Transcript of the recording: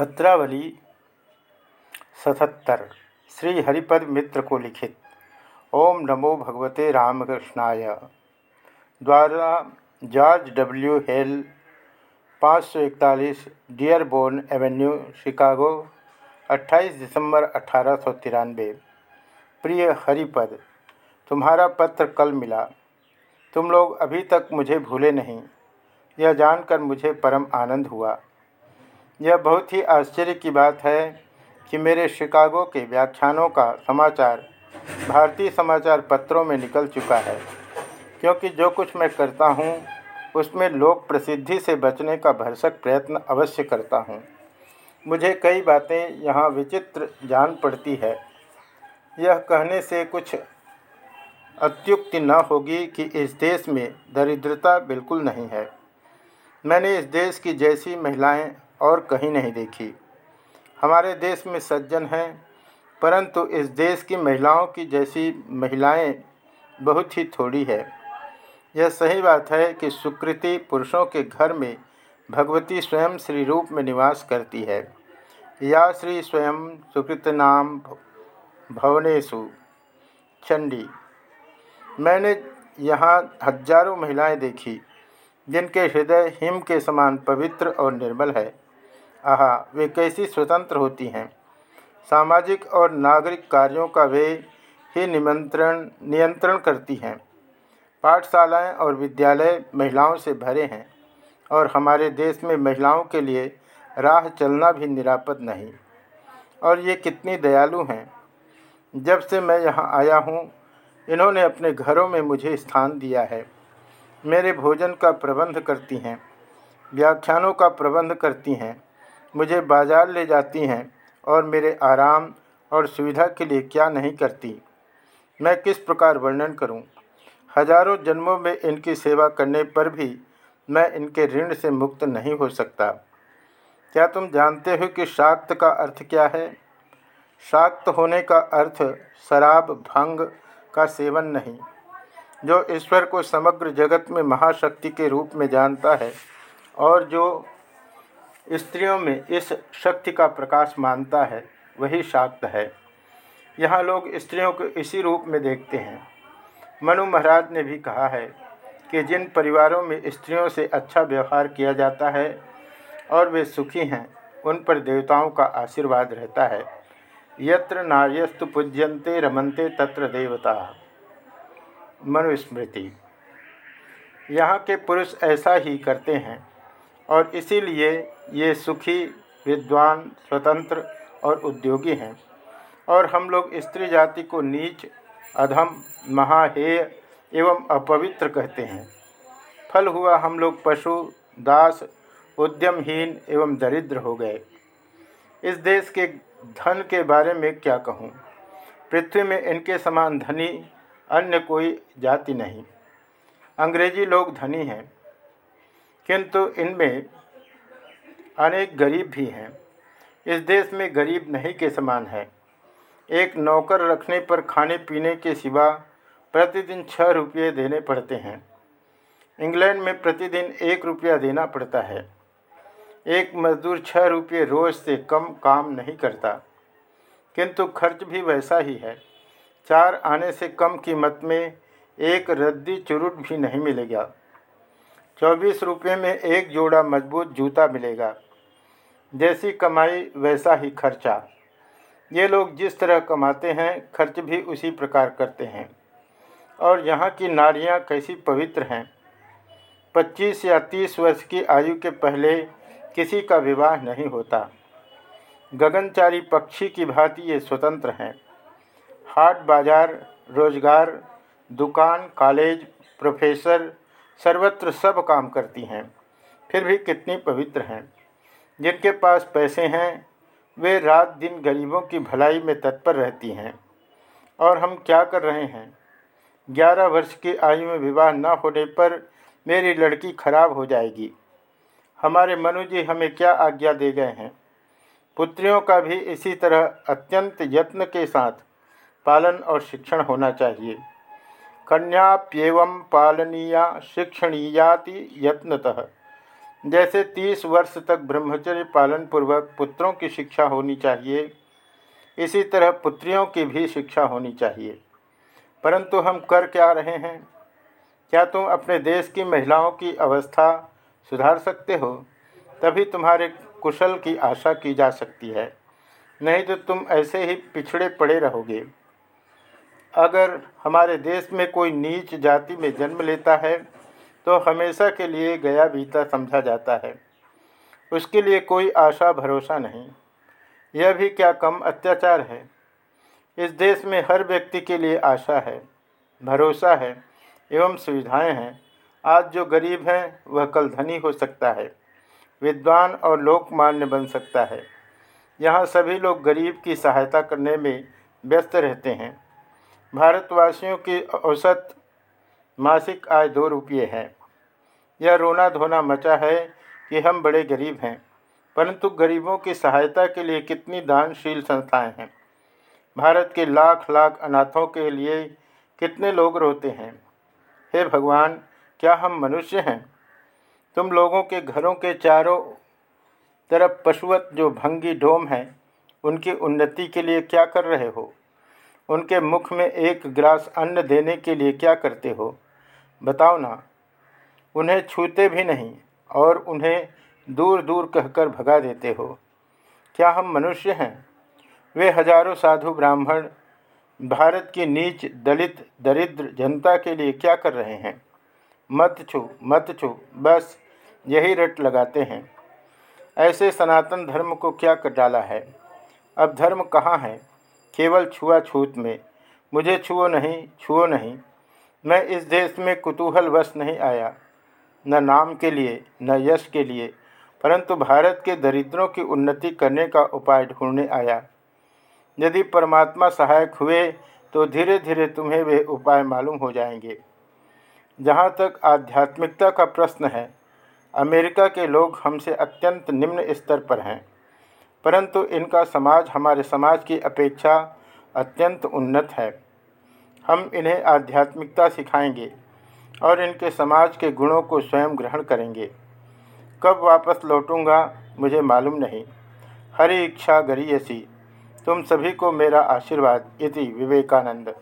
पत्रावली सतहत्तर श्री हरिपद मित्र को लिखित। ओम नमो भगवते रामकृष्णाय। द्वारा जॉर्ज डब्ल्यू हेल, पाँच सौ इकतालीस डियरबोर्न एवेन्यू, शिकागो 28 दिसंबर अठारह सौ तिरानवे। प्रिय हरिपद, तुम्हारा पत्र कल मिला। तुम लोग अभी तक मुझे भूले नहीं। यह जानकर मुझे परम आनंद हुआ। यह बहुत ही आश्चर्य की बात है कि मेरे शिकागो के व्याख्यानों का समाचार भारतीय समाचार पत्रों में निकल चुका है, क्योंकि जो कुछ मैं करता हूँ, उसमें लोक प्रसिद्धि से बचने का भरसक प्रयत्न अवश्य करता हूँ। मुझे कई बातें यहाँ विचित्र जान पड़ती है। यह कहने से कुछ अत्युक्ति न होगी कि इस देश में दरिद्रता बिल्कुल नहीं है। मैंने इस देश की जैसी महिलाएँ और कहीं नहीं देखी। हमारे देश में सज्जन हैं, परंतु इस देश की महिलाओं की जैसी महिलाएँ बहुत ही थोड़ी है। यह सही बात है कि सुकृति पुरुषों के घर में भगवती स्वयं श्री रूप में निवास करती है। या श्री स्वयं सुकृत नाम भवनेशु चंडी। मैंने यहाँ हज़ारों महिलाएँ देखी, जिनके हृदय हिम के समान पवित्र और निर्मल है। आहा, वे कैसी स्वतंत्र होती हैं। सामाजिक और नागरिक कार्यों का वे ही निमंत्रण, नियंत्रण करती हैं। पाठशालाएँ और विद्यालय महिलाओं से भरे हैं और हमारे देश में महिलाओं के लिए राह चलना भी निरापद नहीं। और ये कितनी दयालु हैं। जब से मैं यहाँ आया हूँ, इन्होंने अपने घरों में मुझे स्थान दिया है। मेरे भोजन का प्रबंध करती हैं, व्याख्यानों का प्रबंध करती हैं मुझे बाज़ार ले जाती हैं और मेरे आराम और सुविधा के लिए क्या नहीं करती। मैं किस प्रकार वर्णन करूँ? हज़ारों जन्मों में इनकी सेवा करने पर भी मैं इनके ऋण से मुक्त नहीं हो सकता। क्या तुम जानते हो कि शाक्त का अर्थ क्या है? शाक्त होने का अर्थ शराब भंग का सेवन नहीं। जो ईश्वर को समग्र जगत में महाशक्ति के रूप में जानता है और जो स्त्रियों में इस शक्ति का प्रकाश मानता है, वही शाक्त है। यहाँ लोग स्त्रियों को इसी रूप में देखते हैं। मनु महाराज ने भी कहा है कि जिन परिवारों में स्त्रियों से अच्छा व्यवहार किया जाता है और वे सुखी हैं, उन पर देवताओं का आशीर्वाद रहता है। यत्र नार्यस्तु पूज्यंते रमनते तत्र देवता। मनुस्मृति। यहाँ के पुरुष ऐसा ही करते हैं। और इसीलिए ये सुखी, विद्वान, स्वतंत्र और उद्योगी हैं। और हम लोग स्त्री जाति को नीच, अधम, महाहेय एवं अपवित्र कहते हैं। फल हुआ हम लोग पशु, दास, उद्यमहीन एवं दरिद्र हो गए। इस देश के धन के बारे में क्या कहूँ? पृथ्वी में इनके समान धनी अन्य कोई जाति नहीं। अंग्रेज़ी लोग धनी हैं। किंतु इनमें अनेक गरीब भी हैं। इस देश में गरीब नहीं के समान है। एक नौकर रखने पर खाने पीने के सिवा प्रतिदिन छः रुपये देने पड़ते हैं। इंग्लैंड में प्रतिदिन एक रुपया देना पड़ता है। एक मजदूर छः रुपये रोज़ से कम काम नहीं करता। किंतु खर्च भी वैसा ही है। चार आने से कम कीमत में एक रद्दी चुरुट भी नहीं मिलेगा। चौबीस रुपये में एक जोड़ा मज़बूत जूता मिलेगा। जैसी कमाई वैसा ही खर्चा। ये लोग जिस तरह कमाते हैं, खर्च भी उसी प्रकार करते हैं। और यहाँ की नारियाँ कैसी पवित्र हैं। पच्चीस या तीस वर्ष की आयु के पहले किसी का विवाह नहीं होता। गगनचारी पक्षी की भांति ये स्वतंत्र हैं। हाट बाज़ार, रोज़गार, दुकान, कॉलेज, प्रोफेसर सर्वत्र सब काम करती हैं, फिर भी कितनी पवित्र हैं। जिनके पास पैसे हैं, वे रात दिन गरीबों की भलाई में तत्पर रहती हैं। और हम क्या कर रहे हैं? ग्यारह वर्ष की आयु में विवाह न होने पर मेरी लड़की खराब हो जाएगी। हमारे मनु जी हमें क्या आज्ञा दे गए हैं? पुत्रियों का भी इसी तरह अत्यंत यत्न के साथ पालन और शिक्षण होना चाहिए। कन्याप्यव पालनीया शिक्षणीयाति यत्नतः। जैसे तीस वर्ष तक ब्रह्मचर्य पालन पूर्वक पुत्रों की शिक्षा होनी चाहिए, इसी तरह पुत्रियों की भी शिक्षा होनी चाहिए। परंतु हम कर क्या रहे हैं? क्या तुम अपने देश की महिलाओं की अवस्था सुधार सकते हो? तभी तुम्हारे कुशल की आशा की जा सकती है। नहीं तो तुम ऐसे ही पिछड़े पड़े रहोगे। अगर हमारे देश में कोई नीच जाति में जन्म लेता है तो हमेशा के लिए गया बीता समझा जाता है। उसके लिए कोई आशा, भरोसा नहीं। यह भी क्या कम अत्याचार है? इस देश में हर व्यक्ति के लिए आशा है, भरोसा है, एवं सुविधाएँ हैं। आज जो गरीब हैं, वह कल धनी हो सकता है, विद्वान और लोकमान्य बन सकता है। यहाँ सभी लोग गरीब की सहायता करने में व्यस्त रहते हैं। भारतवासियों की औसत मासिक आय दो रुपये है। यह रोना धोना मचा है कि हम बड़े गरीब हैं, परंतु गरीबों की सहायता के लिए कितनी दानशील संस्थाएँ हैं। भारत के लाख लाख अनाथों के लिए कितने लोग रोते हैं? हे भगवान, क्या हम मनुष्य हैं? तुम लोगों के घरों के चारों तरफ़ पशुवत जो भंगी डोम हैं, उनकी उन्नति के लिए क्या कर रहे हो? उनके मुख में एक ग्रास अन्न देने के लिए क्या करते हो? बताओ ना। उन्हें छूते भी नहीं और उन्हें दूर दूर कहकर भगा देते हो। क्या हम मनुष्य हैं? वे हज़ारों साधु ब्राह्मण, भारत की नीच, दलित, दरिद्र जनता के लिए क्या कर रहे हैं? मत छू मत छू, बस यही रट लगाते हैं। ऐसे सनातन धर्म को क्या कर डाला है? अब धर्म कहाँ है? केवल छुआछूत में। मुझे छुओ नहीं छुओ नहीं। मैं इस देश में कुतूहलवश नहीं आया। न नाम के लिए, न यश के लिए, परंतु भारत के दरिद्रों की उन्नति करने का उपाय ढूँढने आया। यदि परमात्मा सहायक हुए तो धीरे धीरे तुम्हें वे उपाय मालूम हो जाएँगे। जहाँ तक आध्यात्मिकता का प्रश्न है, अमेरिका के लोग हमसे अत्यंत निम्न स्तर पर हैं। परंतु इनका समाज हमारे समाज की अपेक्षा अत्यंत उन्नत है। हम इन्हें आध्यात्मिकता सिखाएँगे और इनके समाज के गुणों को स्वयं ग्रहण करेंगे। कब वापस लौटूँगा मुझे मालूम नहीं। हरी इच्छा गरीयसी। तुम सभी को मेरा आशीर्वाद। इति विवेकानंद।